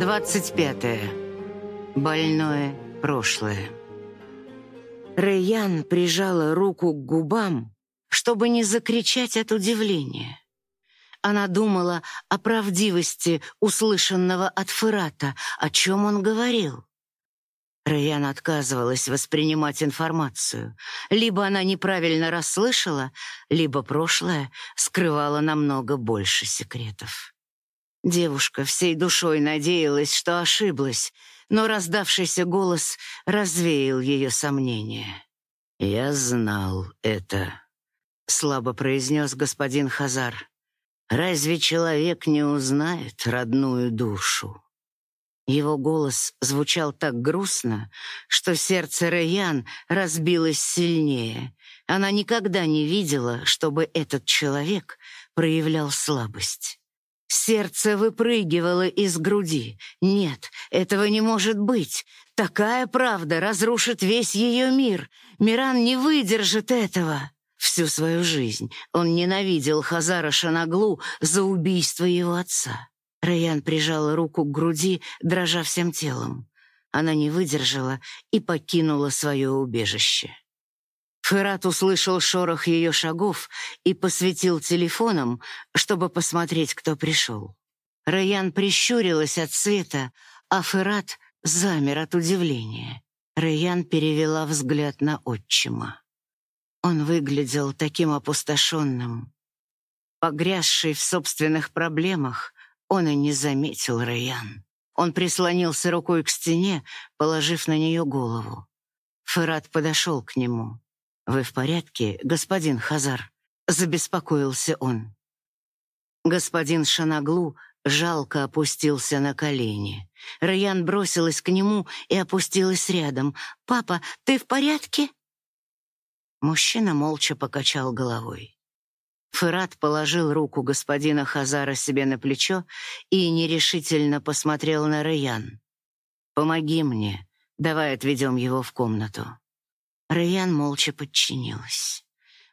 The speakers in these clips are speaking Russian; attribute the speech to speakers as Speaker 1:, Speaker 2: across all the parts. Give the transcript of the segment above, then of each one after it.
Speaker 1: 25. Больное прошлое. Рэйян прижала руку к губам, чтобы не закричать от удивления. Она думала о правдивости услышанного от Фырата, о чем он говорил. Рэйян отказывалась воспринимать информацию. Либо она неправильно расслышала, либо прошлое скрывало намного больше секретов. Девушка всей душой надеялась, что ошиблась, но раздавшийся голос развеял ее сомнения. «Я знал это», — слабо произнес господин Хазар. «Разве человек не узнает родную душу?» Его голос звучал так грустно, что сердце Рэян разбилось сильнее. Она никогда не видела, чтобы этот человек проявлял слабость. Сердце выпрыгивало из груди. Нет, этого не может быть. Такая правда разрушит весь ее мир. Миран не выдержит этого. Всю свою жизнь он ненавидел Хазара Шанаглу за убийство его отца. Раян прижала руку к груди, дрожа всем телом. Она не выдержала и покинула свое убежище. Ферат услышал шорох ее шагов и посветил телефоном, чтобы посмотреть, кто пришел. Раян прищурилась от света, а Ферат замер от удивления. Раян перевела взгляд на отчима. Он выглядел таким опустошенным. Погрязший в собственных проблемах, он и не заметил Раян. Он прислонился рукой к стене, положив на нее голову. Ферат подошел к нему. «Вы в порядке, господин Хазар?» — забеспокоился он. Господин Шанаглу жалко опустился на колени. Раян бросилась к нему и опустилась рядом. «Папа, ты в порядке?» Мужчина молча покачал головой. Фырат положил руку господина Хазара себе на плечо и нерешительно посмотрел на Раян. «Помоги мне, давай отведем его в комнату». Райан молча подчинилась.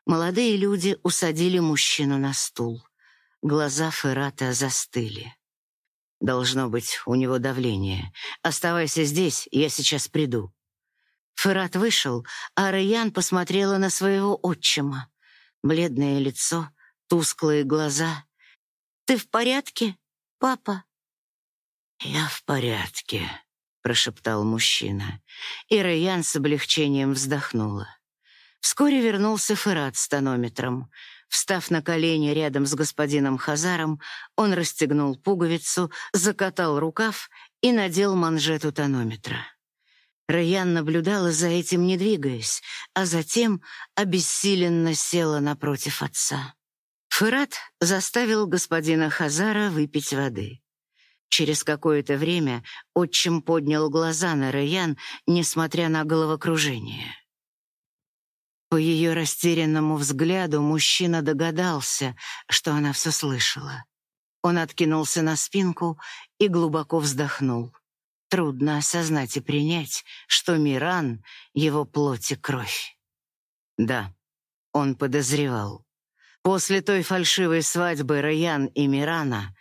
Speaker 1: Молодые люди усадили мужчину на стул. Глаза Феррата застыли. «Должно быть, у него давление. Оставайся здесь, я сейчас приду». Феррат вышел, а Райан посмотрела на своего отчима. Бледное лицо, тусклые глаза. «Ты в порядке, папа?» «Я в порядке», прошептал мужчина, и Райан с облегчением вздохнула. Вскоре вернулся Ферат с тонометром. Встав на колени рядом с господином Хазаром, он расстегнул пуговицу, закатал рукав и надел манжету тонометра. Райан наблюдала за этим, не двигаясь, а затем обессиленно села напротив отца. Фырат заставил господина Хазара выпить воды. Через какое-то время отчим поднял глаза на Раян, несмотря на головокружение. По ее растерянному взгляду мужчина догадался, что она все слышала. Он откинулся на спинку и глубоко вздохнул. Трудно осознать и принять, что Миран — его плоть и кровь. Да, он подозревал. После той фальшивой свадьбы Раян и Мирана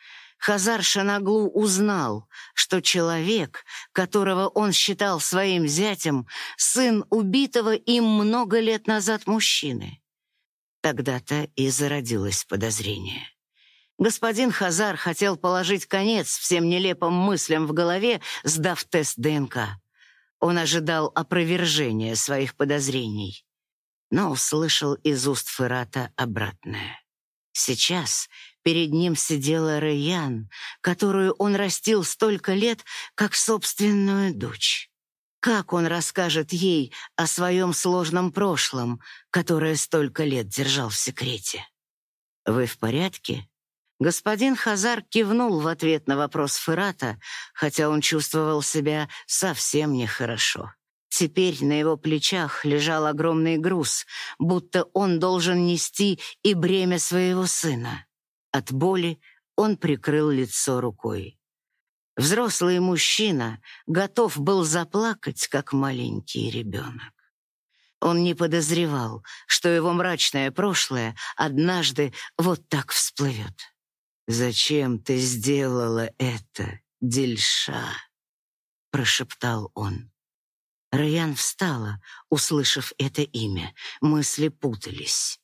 Speaker 1: Хазар Шанаглу узнал, что человек, которого он считал своим зятем, сын убитого им много лет назад мужчины. Тогда-то и зародилось подозрение. Господин Хазар хотел положить конец всем нелепым мыслям в голове, сдав тест ДНК. Он ожидал опровержения своих подозрений, но услышал из уст Ферата обратное. Сейчас Перед ним сидела Раян, которую он растил столько лет, как собственную дочь. Как он расскажет ей о своем сложном прошлом, которое столько лет держал в секрете? «Вы в порядке?» Господин Хазар кивнул в ответ на вопрос Фырата, хотя он чувствовал себя совсем нехорошо. Теперь на его плечах лежал огромный груз, будто он должен нести и бремя своего сына. От боли он прикрыл лицо рукой. Взрослый мужчина готов был заплакать, как маленький ребенок. Он не подозревал, что его мрачное прошлое однажды вот так всплывет. «Зачем ты сделала это, Дельша», — прошептал он. Раян встала, услышав это имя. Мысли путались.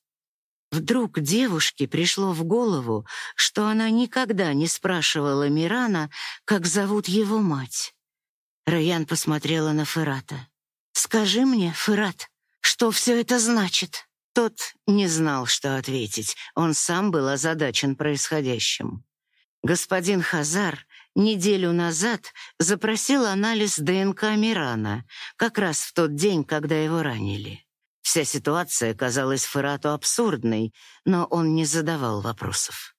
Speaker 1: Вдруг девушке пришло в голову, что она никогда не спрашивала Мирана, как зовут его мать. Раян посмотрела на Ферата. «Скажи мне, Ферат, что все это значит?» Тот не знал, что ответить. Он сам был озадачен происходящим. Господин Хазар неделю назад запросил анализ ДНК Мирана, как раз в тот день, когда его ранили. Вся ситуация казалась Ферату абсурдной, но он не задавал вопросов.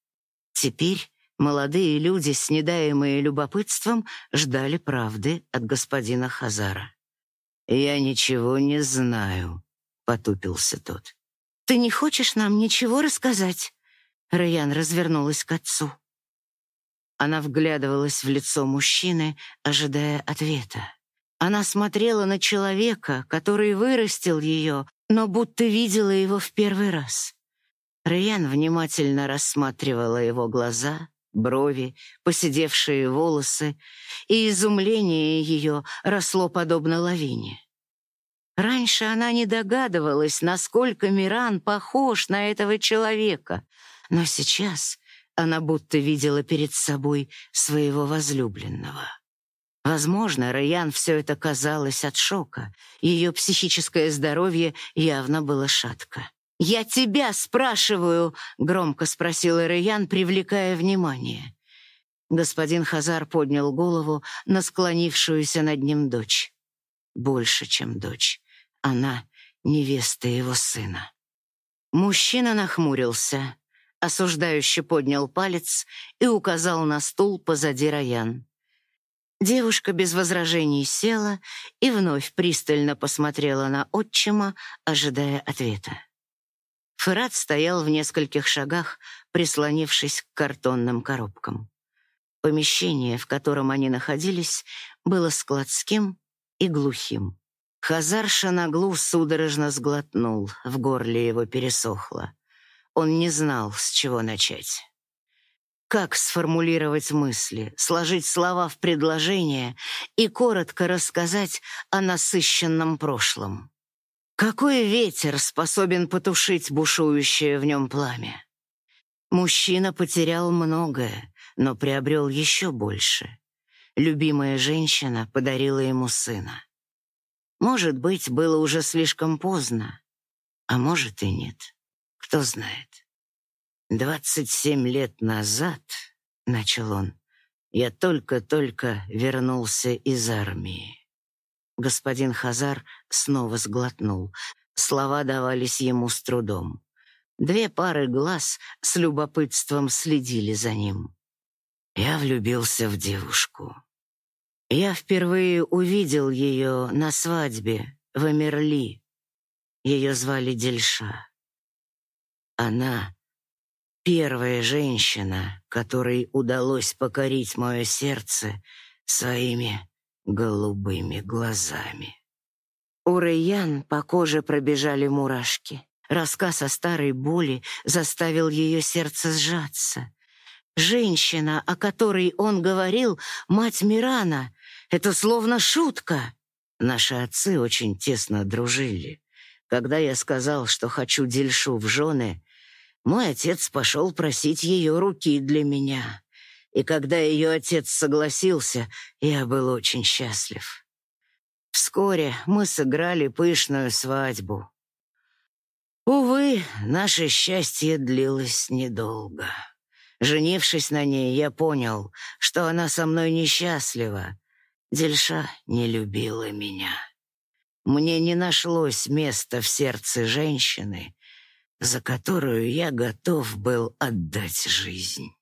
Speaker 1: Теперь молодые люди, снедаемые любопытством, ждали правды от господина Хазара. «Я ничего не знаю», — потупился тот. «Ты не хочешь нам ничего рассказать?» Раян развернулась к отцу. Она вглядывалась в лицо мужчины, ожидая ответа. Она смотрела на человека, который вырастил ее, но будто видела его в первый раз. Райан внимательно рассматривала его глаза, брови, поседевшие волосы, и изумление ее росло подобно лавине. Раньше она не догадывалась, насколько Миран похож на этого человека, но сейчас она будто видела перед собой своего возлюбленного. Возможно, Райан все это казалось от шока. Ее психическое здоровье явно было шатко. «Я тебя спрашиваю!» — громко спросила Райан, привлекая внимание. Господин Хазар поднял голову на склонившуюся над ним дочь. Больше, чем дочь. Она — невеста его сына. Мужчина нахмурился, осуждающе поднял палец и указал на стул позади Раян. Девушка без возражений села и вновь пристально посмотрела на отчима, ожидая ответа. Ферат стоял в нескольких шагах, прислонившись к картонным коробкам. Помещение, в котором они находились, было складским и глухим. Хазар Шанаглу судорожно сглотнул, в горле его пересохло. Он не знал, с чего начать. Как сформулировать мысли, сложить слова в предложение и коротко рассказать о насыщенном прошлом? Какой ветер способен потушить бушующее в нем пламя? Мужчина потерял многое, но приобрел еще больше. Любимая женщина подарила ему сына. Может быть, было уже слишком поздно, а может и нет. Кто знает. «Двадцать семь лет назад, — начал он, — я только-только вернулся из армии». Господин Хазар снова сглотнул. Слова давались ему с трудом. Две пары глаз с любопытством следили за ним. Я влюбился в девушку. Я впервые увидел ее на свадьбе в Эмерли. Ее звали Дельша. Она Первая женщина, которой удалось покорить мое сердце своими голубыми глазами. У Рэйян по коже пробежали мурашки. Рассказ о старой боли заставил ее сердце сжаться. Женщина, о которой он говорил, мать Мирана, это словно шутка. Наши отцы очень тесно дружили. Когда я сказал, что хочу Дельшу в жены, мой отец пошел просить ее руки для меня. И когда ее отец согласился, я был очень счастлив. Вскоре мы сыграли пышную свадьбу. Увы, наше счастье длилось недолго. Женившись на ней, я понял, что она со мной несчастлива. Дельша не любила меня. Мне не нашлось места в сердце женщины, за которую я готов был отдать жизнь.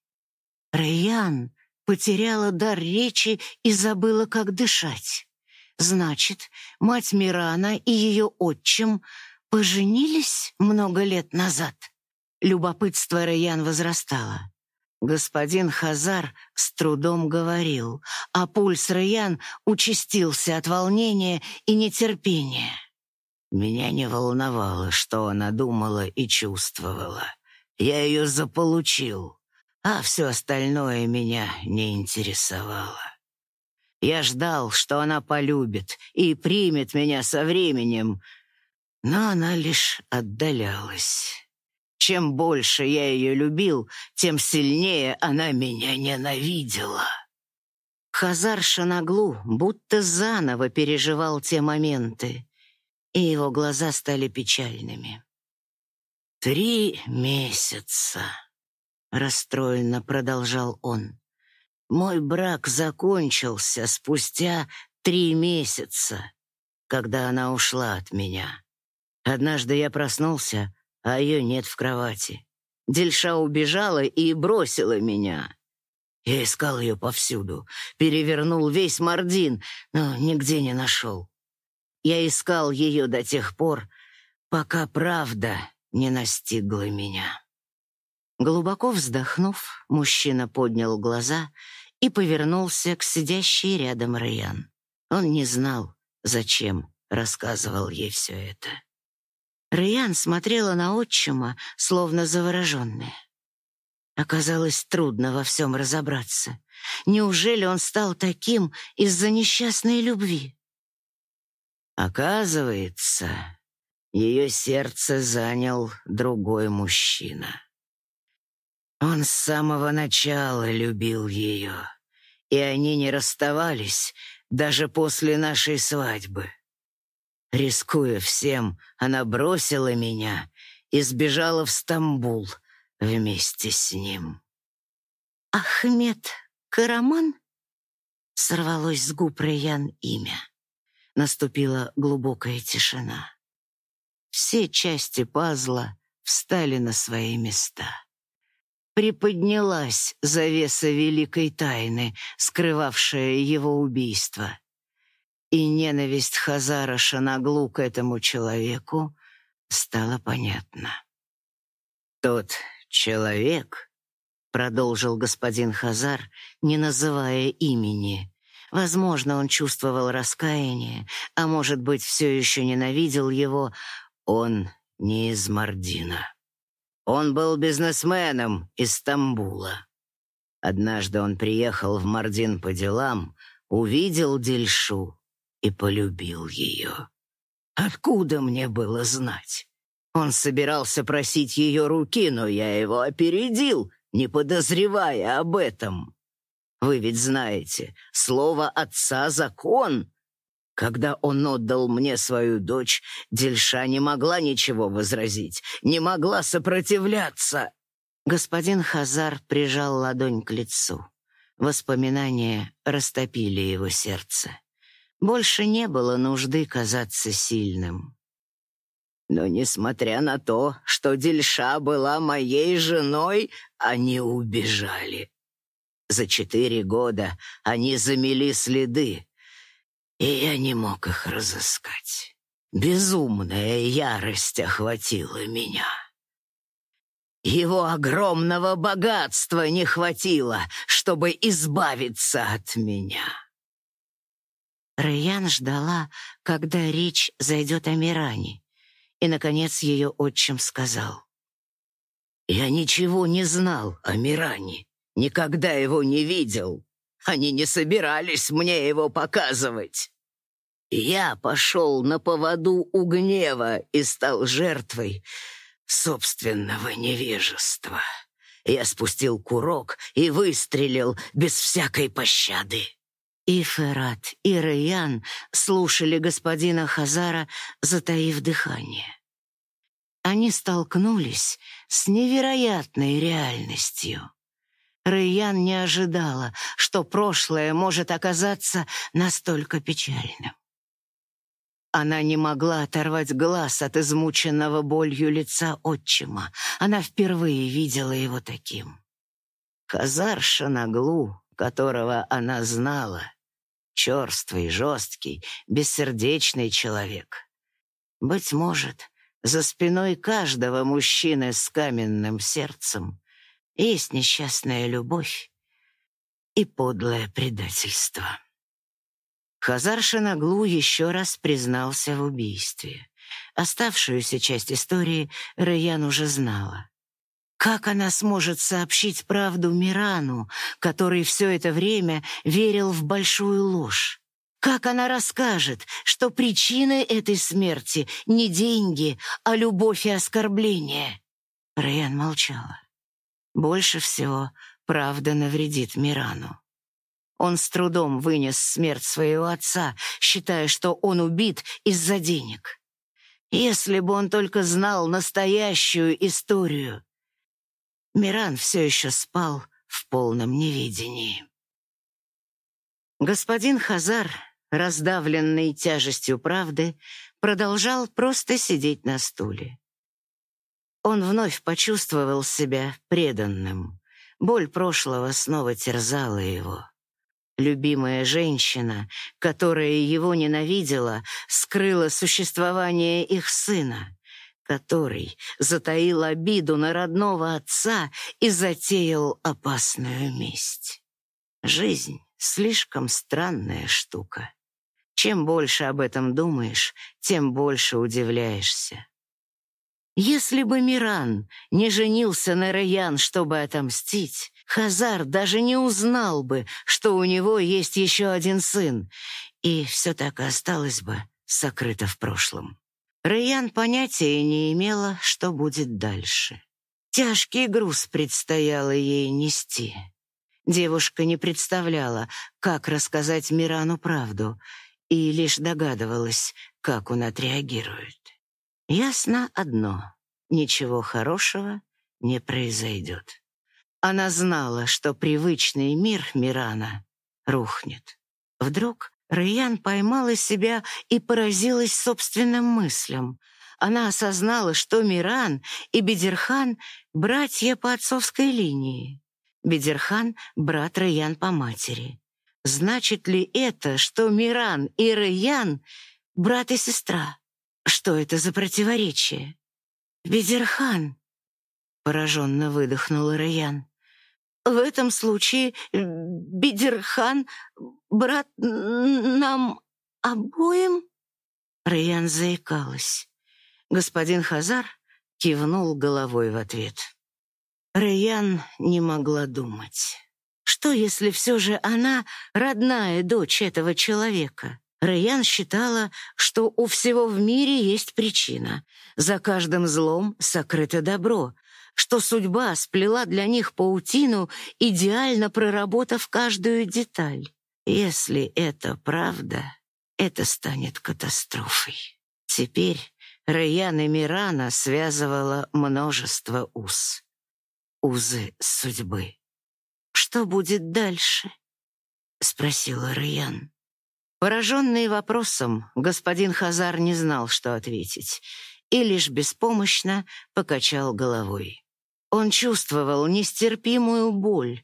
Speaker 1: Райан потеряла дар речи и забыла, как дышать. Значит, мать Мирана и ее отчим поженились много лет назад. Любопытство Райан возрастало. Господин Хазар с трудом говорил, а пульс Райан участился от волнения и нетерпения. Меня не волновало, что она думала и чувствовала. Я ее заполучил. а все остальное меня не интересовало. Я ждал, что она полюбит и примет меня со временем, но она лишь отдалялась. Чем больше я ее любил, тем сильнее она меня ненавидела. Хазар Шанаглу будто заново переживал те моменты, и его глаза стали печальными. «Три месяца», — расстроенно продолжал он. «Мой брак закончился спустя три месяца, когда она ушла от меня. Однажды я проснулся, а ее нет в кровати. Дельша убежала и бросила меня. Я искал ее повсюду, перевернул весь Мардин, но нигде не нашел. Я искал ее до тех пор, пока правда не настигла меня. Глубоко вздохнув, мужчина поднял глаза и повернулся к сидящей рядом Раян. Он не знал, зачем рассказывал ей все это. Раян смотрела на отчима, словно завороженная. Оказалось трудно во всем разобраться. Неужели он стал таким из-за несчастной любви? Оказывается, ее сердце занял другой мужчина. Он с самого начала любил ее, и они не расставались даже после нашей свадьбы. Рискуя всем, она бросила меня и сбежала в Стамбул — вместе с ним. «Ахмед Караман?» Сорвалось с губ Раян имя. Наступила глубокая тишина. Все части пазла встали на свои места. Приподнялась завеса великой тайны, скрывавшая его убийство. И ненависть Хазара Шанаглу к этому человеку стала понятна. Тот «Человек», — продолжил господин Хазар, не называя имени. Возможно, он чувствовал раскаяние, а, может быть, все еще ненавидел его. Он не из Мардина. Он был бизнесменом из Стамбула. Однажды он приехал в Мардин по делам, увидел Дельшу и полюбил ее. Откуда мне было знать? Он собирался просить ее руки, но я его опередил, не подозревая об этом. Вы ведь знаете, слово отца — закон. Когда он отдал мне свою дочь, Дельша не могла ничего возразить, не могла сопротивляться. Господин Хазар прижал ладонь к лицу. Воспоминания растопили его сердце. Больше не было нужды казаться сильным. Но несмотря на то, что Дельша была моей женой, они убежали. За четыре года они замели следы, и я не мог их разыскать. Безумная ярость охватила меня. Его огромного богатства не хватило, чтобы избавиться от меня. Раян ждала, когда речь зайдет о Миране. И, наконец, ее отчим сказал. «Я ничего не знал о Миране, никогда его не видел. Они не собирались мне его показывать. Я пошел на поводу у гнева и стал жертвой собственного невежества. Я спустил курок и выстрелил без всякой пощады. И Ферат, и Раян слушали господина Хазара, затаив дыхание. Они столкнулись с невероятной реальностью. Раян не ожидала, что прошлое может оказаться настолько печальным. Она не могла оторвать глаз от измученного болью лица отчима. Она впервые видела его таким. Хазар Шанаглу которого она знала. Черствый, жесткий, бессердечный человек. Быть может, за спиной каждого мужчины с каменным сердцем есть несчастная любовь и подлое предательство. Хазар Шанаглу еще раз признался в убийстве. Оставшуюся часть истории Раян уже знала. Как она сможет сообщить правду Мирану, который все это время верил в большую ложь? Как она расскажет, что причиной этой смерти не деньги, а любовь и оскорбление? Райан молчала. Больше всего правда навредит Мирану. Он с трудом вынес смерть своего отца, считая, что он убит из-за денег. Если бы он только знал настоящую историю. Миран все еще спал в полном неведении. Господин Хазар, раздавленный тяжестью правды, продолжал просто сидеть на стуле. Он вновь почувствовал себя преданным. Боль прошлого снова терзала его. Любимая женщина, которая его ненавидела, скрыла существование их сына, который затаил обиду на родного отца и затеял опасную месть. Жизнь — слишком странная штука. Чем больше об этом думаешь, тем больше удивляешься. Если бы Миран не женился на Раян, чтобы отомстить, Хазар даже не узнал бы, что у него есть еще один сын, и все так и осталось бы сокрыто в прошлом. Раян понятия не имела, что будет дальше. Тяжкий груз предстояло ей нести. Девушка не представляла, как рассказать Мирану правду, и лишь догадывалась, как он отреагирует. Ясно одно — ничего хорошего не произойдет. Она знала, что привычный мир Мирана рухнет. Вдруг Райан поймала себя и поразилась собственным мыслям. Она осознала, что Миран и Бедерхан — братья по отцовской линии. Бедерхан — брат Райан по матери. Значит ли это, что Миран и Райан — брат и сестра? Что это за противоречие? Бедерхан, пораженно выдохнул Раян. В этом случае Бедерхан брат нам обоим? Раян заикалась. Господин Хазар кивнул головой в ответ. Раян не могла думать. Что, если все же она родная дочь этого человека? Рэян считала, что у всего в мире есть причина. За каждым злом сокрыто добро, что судьба сплела для них паутину, идеально проработав каждую деталь. Если это правда, это станет катастрофой. Теперь Рэян и Мирана связывала множество уз. Узы судьбы. «Что будет дальше?» — спросила Рэян. Пораженный вопросом, господин Хазар не знал, что ответить, и лишь беспомощно покачал головой. Он чувствовал нестерпимую боль,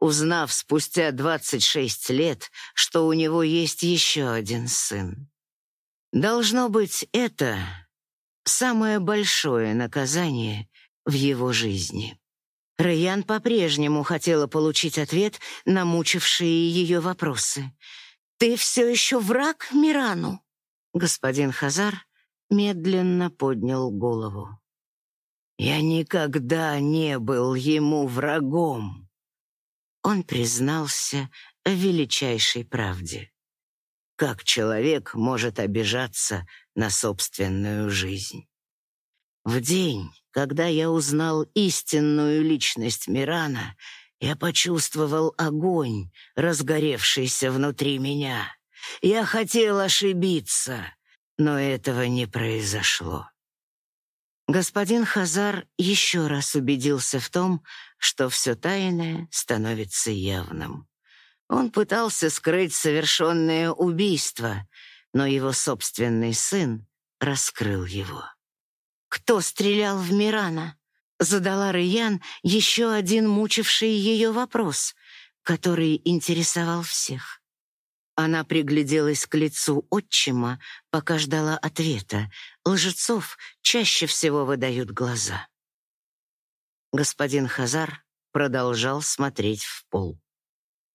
Speaker 1: узнав спустя 26 лет, что у него есть еще один сын. Должно быть, это самое большое наказание в его жизни. Райан по-прежнему хотела получить ответ на мучившие ее вопросы — «Ты все еще враг Мирану?» Господин Хазар медленно поднял голову. «Я никогда не был ему врагом!» Он признался в величайшей правде. Как человек может обижаться на собственную жизнь? В день, когда я узнал истинную личность Мирана, я почувствовал огонь, разгоревшийся внутри меня. Я хотел ошибиться, но этого не произошло. Господин Хазар еще раз убедился в том, что все тайное становится явным. Он пытался скрыть совершенное убийство, но его собственный сын раскрыл его. Кто стрелял в Мирана? Задала Раян еще один мучивший ее вопрос, который интересовал всех. Она пригляделась к лицу отчима, пока ждала ответа. Лжецов чаще всего выдают глаза. Господин Хазар продолжал смотреть в пол.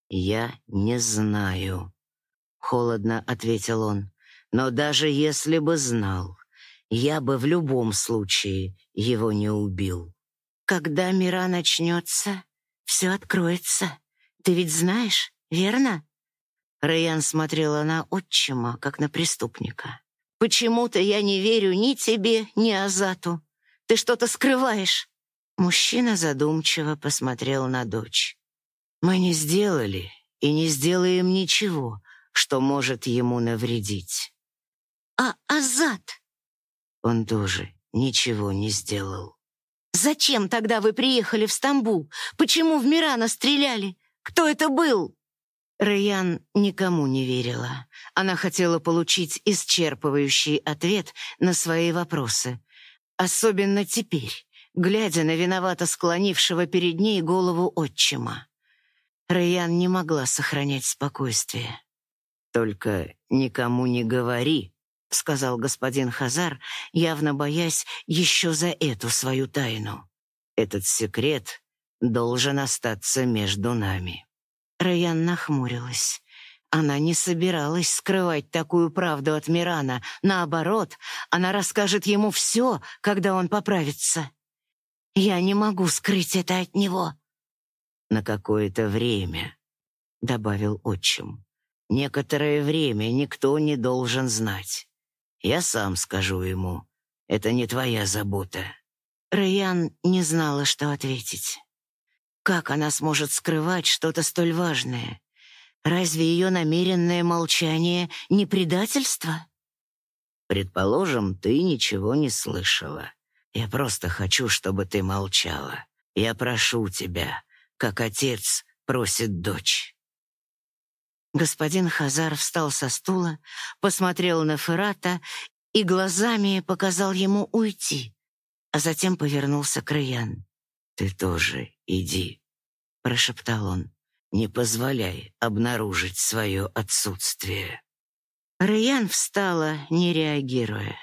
Speaker 1: «Я не знаю», — холодно ответил он. «Но даже если бы знал, я бы в любом случае его не убил. Когда мира начнется, все откроется. Ты ведь знаешь, верно? Райан смотрела на отчима, как на преступника. Почему-то я не верю ни тебе, ни Азату. Ты что-то скрываешь. Мужчина задумчиво посмотрел на дочь. Мы не сделали и не сделаем ничего, что может ему навредить. А Азат? Он тоже ничего не сделал. Зачем тогда вы приехали в Стамбул? Почему в Мирана стреляли? Кто это был? Райан никому не верила. Она хотела получить исчерпывающий ответ на свои вопросы. Особенно теперь, глядя на виновато склонившего перед ней голову отчима. Райан не могла сохранять спокойствие. «Только никому не говори», — сказал господин Хазар, явно боясь еще за эту свою тайну. «Этот секрет должен остаться между нами». Раян нахмурилась. Она не собиралась скрывать такую правду от Мирана. Наоборот, она расскажет ему все, когда он поправится. «Я не могу скрыть это от него». «На какое-то время», — добавил отчим. «Некоторое время никто не должен знать. Я сам скажу ему. Это не твоя забота». Раян не знала, что ответить. Как она сможет скрывать что-то столь важное? Разве ее намеренное молчание не предательство? Предположим, ты ничего не слышала. Я просто хочу, чтобы ты молчала. Я прошу тебя, как отец просит дочь. Господин Хазар встал со стула, посмотрел на Ферата и глазами показал ему уйти, а затем повернулся к Раян. «Ты тоже иди», — прошептал он. «Не позволяй обнаружить свое отсутствие». Раян встала, не реагируя.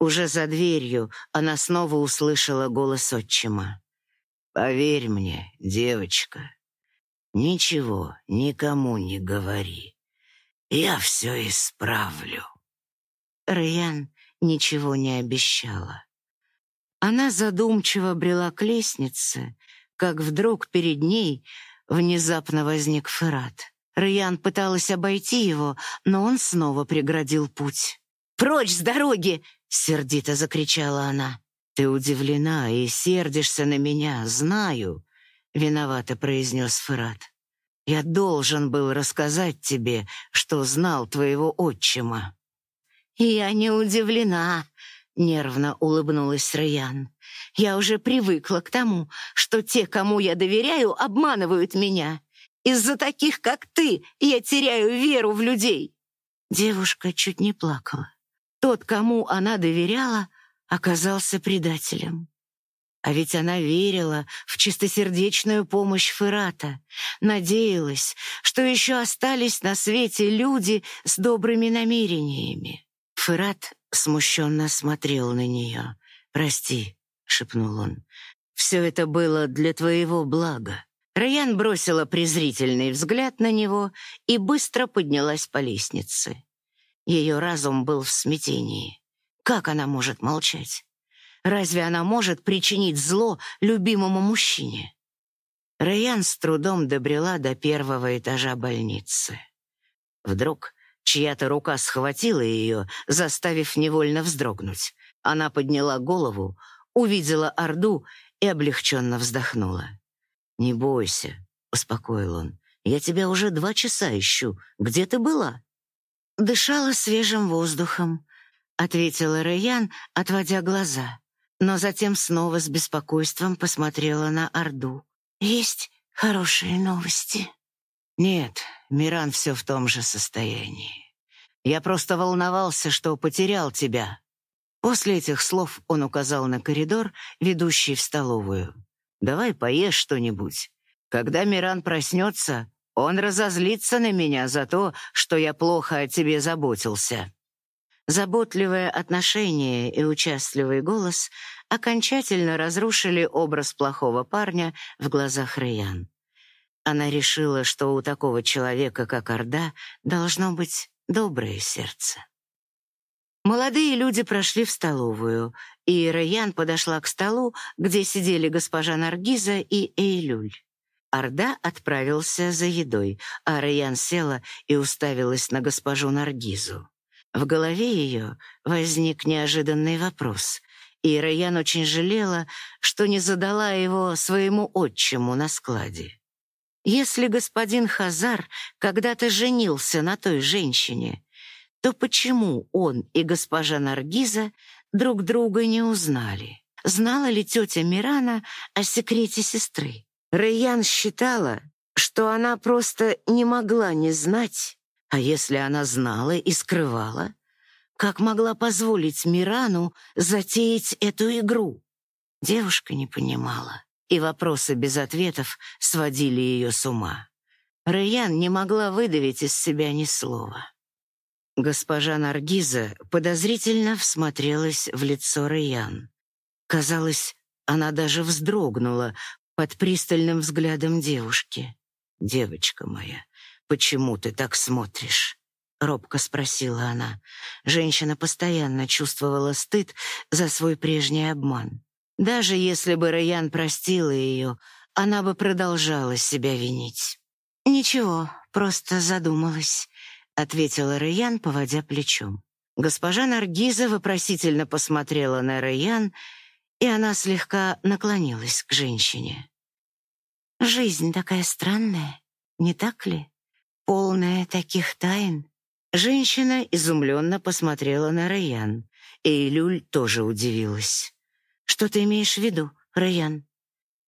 Speaker 1: Уже за дверью она снова услышала голос отчима. «Поверь мне, девочка, Ничего никому не говори. Я все исправлю. Райан ничего не обещала. Она задумчиво брела к лестнице, как вдруг перед ней внезапно возник Ферат. Райан пыталась обойти его, но он снова преградил путь. «Прочь с дороги!» — сердито закричала она. «Ты удивлена и сердишься на меня, знаю», — виновато произнес Фырат. «Я должен был рассказать тебе, что знал твоего отчима». «Я не удивлена», — нервно улыбнулась Раян. «Я уже привыкла к тому, что те, кому я доверяю, обманывают меня. Из-за таких, как ты, я теряю веру в людей». Девушка чуть не плакала. Тот, кому она доверяла, оказался предателем. А ведь она верила в чистосердечную помощь Фырата, надеялась, что еще остались на свете люди с добрыми намерениями. Фырат смущенно смотрел на нее. «Прости», — шепнул он, — «все это было для твоего блага». Раян бросила презрительный взгляд на него и быстро поднялась по лестнице. Ее разум был в смятении. Как она может молчать? Разве она может причинить зло любимому мужчине? Райан с трудом добрела до первого этажа больницы. Вдруг чья-то рука схватила ее, заставив невольно вздрогнуть. Она подняла голову, увидела Орду и облегченно вздохнула. «Не бойся», — успокоил он. «Я тебя уже два часа ищу. Где ты была?» «Дышала свежим воздухом», — ответила Райан, отводя глаза но затем снова с беспокойством посмотрела на Орду. «Есть хорошие новости?» «Нет, Миран все в том же состоянии. Я просто волновался, что потерял тебя». После этих слов он указал на коридор, ведущий в столовую. «Давай поешь что-нибудь. Когда Миран проснется, он разозлится на меня за то, что я плохо о тебе заботился». Заботливое отношение и участливый голос окончательно разрушили образ плохого парня в глазах Раян. Она решила, что у такого человека, как Орда, должно быть доброе сердце. Молодые люди прошли в столовую, и Раян подошла к столу, где сидели госпожа Наргиза и Эйлюль. Орда отправился за едой, а Раян села и уставилась на госпожу Наргизу. В голове ее возник неожиданный вопрос, и Раян очень жалела, что не задала его своему отчиму на складе. Если господин Хазар когда-то женился на той женщине, то почему он и госпожа Наргиза друг друга не узнали? Знала ли тетя Мирана о секрете сестры? Райан считала, что она просто не могла не знать, а если она знала и скрывала, как могла позволить Мирану затеять эту игру? Девушка не понимала, и вопросы без ответов сводили ее с ума. Райан не могла выдавить из себя ни слова. Госпожа Наргиза подозрительно всмотрелась в лицо Раян. Казалось, она даже вздрогнула под пристальным взглядом девушки. «Девочка моя, почему ты так смотришь?» — робко спросила она. Женщина постоянно чувствовала стыд за свой прежний обман. Даже если бы Раян простила ее, она бы продолжала себя винить. «Ничего, просто задумалась», — ответила Раян, поводя плечом. Госпожа Наргиза вопросительно посмотрела на Раян, и она слегка наклонилась к женщине. «Жизнь такая странная, не так ли? Полная таких тайн». Женщина изумленно посмотрела на Раян, и Люль тоже удивилась. «Что ты имеешь в виду, Раян?»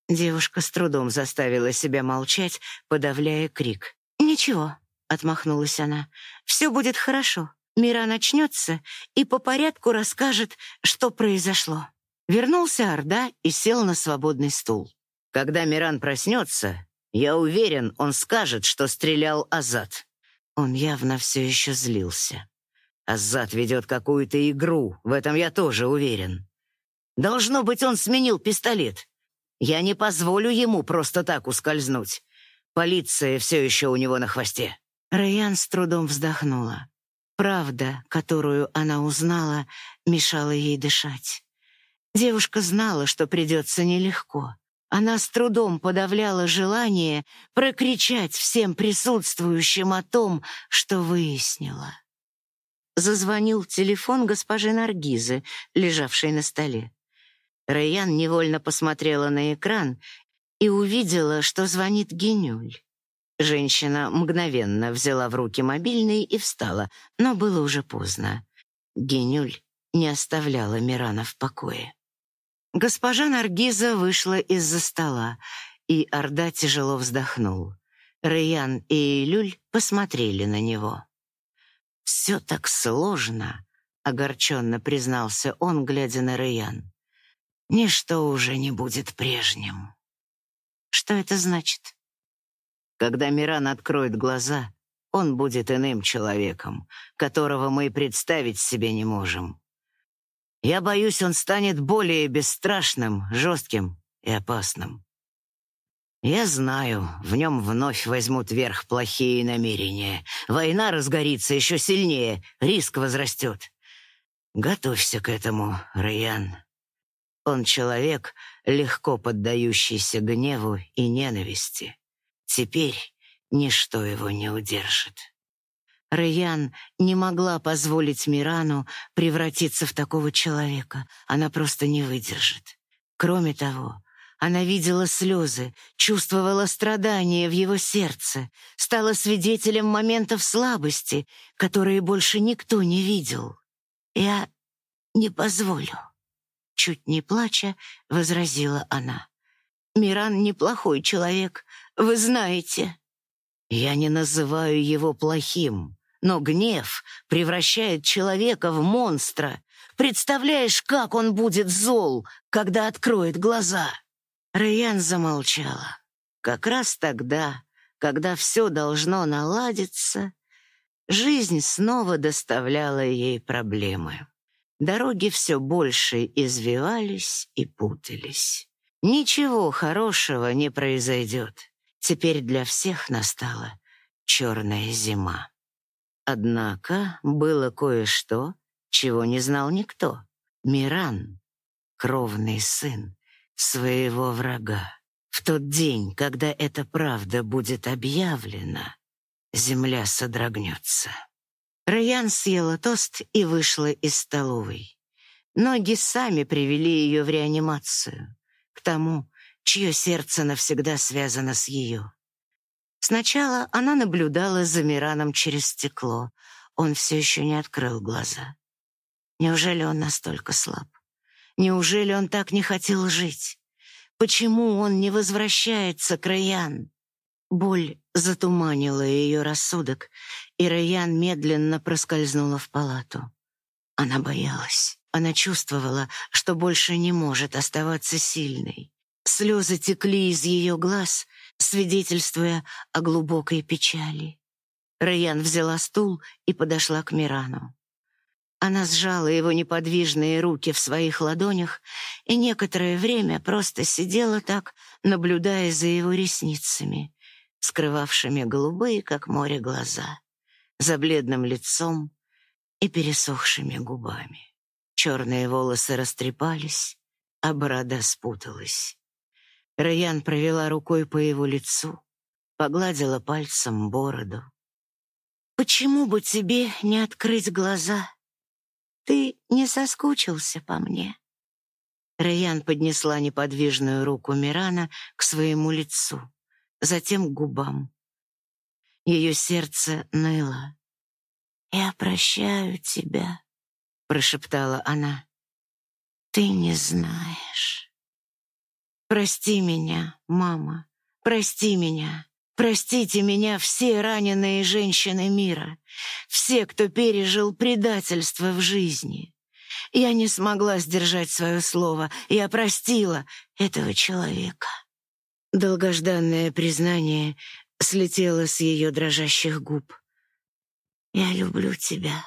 Speaker 1: Девушка с трудом заставила себя молчать, подавляя крик. «Ничего, — отмахнулась она. «Все будет хорошо. Мира начнется и по порядку расскажет, что произошло». Вернулся Орда и сел на свободный стул. «Когда Миран проснется, я уверен, он скажет, что стрелял Азат». Он явно все еще злился. Азат ведет какую-то игру, в этом я тоже уверен. Должно быть, он сменил пистолет. Я не позволю ему просто так ускользнуть. Полиция все еще у него на хвосте. Райан с трудом вздохнула. Правда, которую она узнала, мешала ей дышать. Девушка знала, что придется нелегко. Она с трудом подавляла желание прокричать всем присутствующим о том, что выяснила. Зазвонил телефон госпожи Наргизы, лежавшей на столе. Райан невольно посмотрела на экран и увидела, что звонит Генюль. Женщина мгновенно взяла в руки мобильный и встала, но было уже поздно. Генюль не оставляла Мирана в покое. Госпожа Наргиза вышла из-за стола, и Орда тяжело вздохнул. Раян и Люль посмотрели на него. «Все так сложно», — огорченно признался он, глядя на Раян. «Ничто уже не будет прежним». «Что это значит?» Когда Миран откроет глаза, он будет иным человеком, которого мы представить себе не можем. Я боюсь, он станет более бесстрашным, жестким и опасным. Я знаю, в нем вновь возьмут верх плохие намерения. Война разгорится еще сильнее, риск возрастет. Готовься к этому, Райан. Он человек, легко поддающийся гневу и ненависти. Теперь ничто его не удержит. Райан не могла позволить Мирану превратиться в такого человека. Она просто не выдержит. Кроме того, она видела слезы, чувствовала страдания в его сердце, стала свидетелем моментов слабости, которые больше никто не видел. «Я не позволю», — чуть не плача, возразила она. «Миран неплохой человек, вы знаете». «Я не называю его плохим, но гнев превращает человека в монстра. Представляешь, как он будет зол, когда откроет глаза?» Райан замолчала. Как раз тогда, когда все должно наладиться, жизнь снова доставляла ей проблемы. Дороги все больше извивались и путались. Ничего хорошего не произойдет. Теперь для всех настала черная зима. Однако было кое-что, чего не знал никто. Миран, кровный сын своего врага. В тот день, когда эта правда будет объявлена, земля содрогнется. Раян съела тост и вышла из столовой. Ноги сами привели ее в реанимацию, к тому, чье сердце навсегда связано с ее. Сначала она наблюдала за Мираном через стекло. Он все еще не открыл глаза. Неужели он настолько слаб? Неужели он так не хотел жить? Почему он не возвращается к Раян? Боль затуманила ее рассудок, и Раян медленно проскользнула в палату. Она боялась. Она чувствовала, что больше не может оставаться сильной. Слезы текли из ее глаз, свидетельствуя о глубокой печали. Раян взяла стул и подошла к Мирану. Она сжала его неподвижные руки в своих ладонях и некоторое время просто сидела так, наблюдая за его ресницами, скрывавшими голубые, как море, глаза, за бледным лицом и пересохшими губами. Черные волосы растрепались, а борода спуталась. Раян провела рукой по его лицу, погладила пальцем бороду. «Почему бы тебе не открыть глаза?» Ты не соскучился по мне?» Раян поднесла неподвижную руку Мирана к своему лицу, затем к губам. Ее сердце ныло. «Я прощаю тебя», — прошептала она. «Ты не знаешь». «Прости меня, мама, прости меня. Простите меня все раненые женщины мира, все, кто пережил предательство в жизни. Я не смогла сдержать свое слово, я простила этого человека. Долгожданное признание слетело с ее дрожащих губ. Я люблю тебя.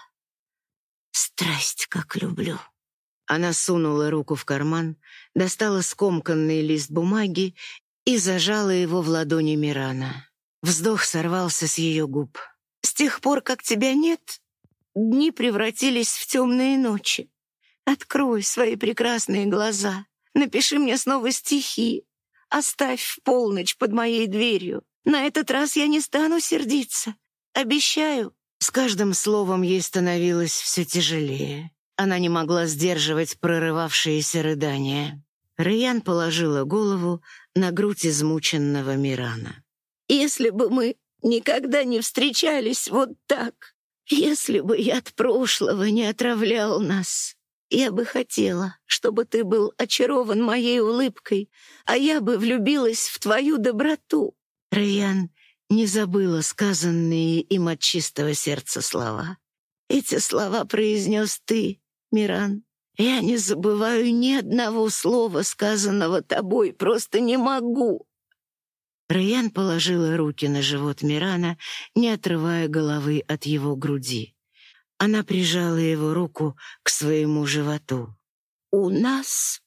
Speaker 1: Страсть, как люблю. Она сунула руку в карман, достала скомканный лист бумаги и зажала его в ладони Мирана. Вздох сорвался с ее губ. «С тех пор, как тебя нет, дни превратились в темные ночи. Открой свои прекрасные глаза, напиши мне снова стихи, оставь в полночь под моей дверью. На этот раз я не стану сердиться. Обещаю». С каждым словом ей становилось все тяжелее. Она не могла сдерживать прорывавшиеся рыдания. Раян положила голову на грудь измученного Мирана. «Если бы мы никогда не встречались вот так, если бы яд прошлого не отравлял нас, я бы хотела, чтобы ты был очарован моей улыбкой, а я бы влюбилась в твою доброту». Раян не забыла сказанные им от чистого сердца слова. «Эти слова произнес ты, Миран. Я не забываю ни одного слова, сказанного тобой, просто не могу. Райан положила руки на живот Мирана, не отрывая головы от его груди. Она прижала его руку к своему животу. «У нас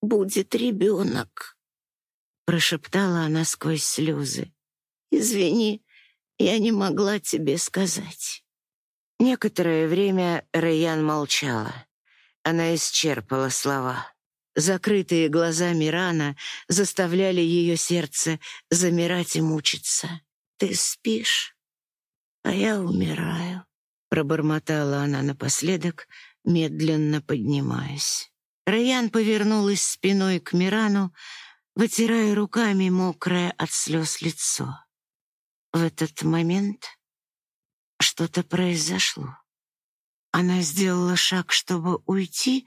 Speaker 1: будет ребенок», — прошептала она сквозь слезы. «Извини, я не могла тебе сказать». Некоторое время Райан молчала. Она исчерпала слова. Закрытые глаза Мирана заставляли ее сердце замирать и мучиться. «Ты спишь, а я умираю», — пробормотала она напоследок, медленно поднимаясь. Раян повернулась спиной к Мирану, вытирая руками мокрое от слез лицо. В этот момент что-то произошло. Она сделала шаг, чтобы уйти,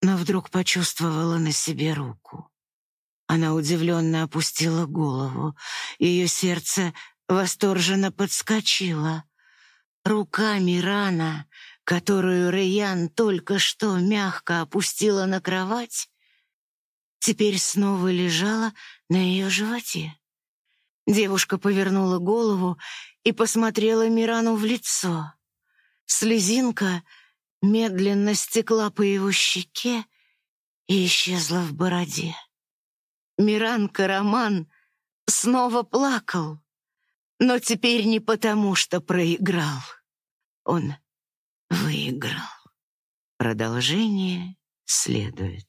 Speaker 1: но вдруг почувствовала на себе руку. Она удивленно опустила голову. Ее сердце восторженно подскочило. Рука Мирана, которую Рейян только что мягко опустила на кровать, теперь снова лежала на ее животе. Девушка повернула голову и посмотрела Мирану в лицо. Слезинка медленно стекла по его щеке и исчезла в бороде. Миран Караман снова плакал, но теперь не потому, что проиграл. Он выиграл. Продолжение следует.